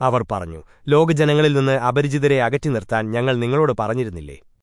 അവർ പറഞ്ഞു ലോകജനങ്ങളിൽ നിന്ന് അപരിചിതരെ അകറ്റി നിർത്താൻ ഞങ്ങൾ നിങ്ങളോട് പറഞ്ഞിരുന്നില്ലേ?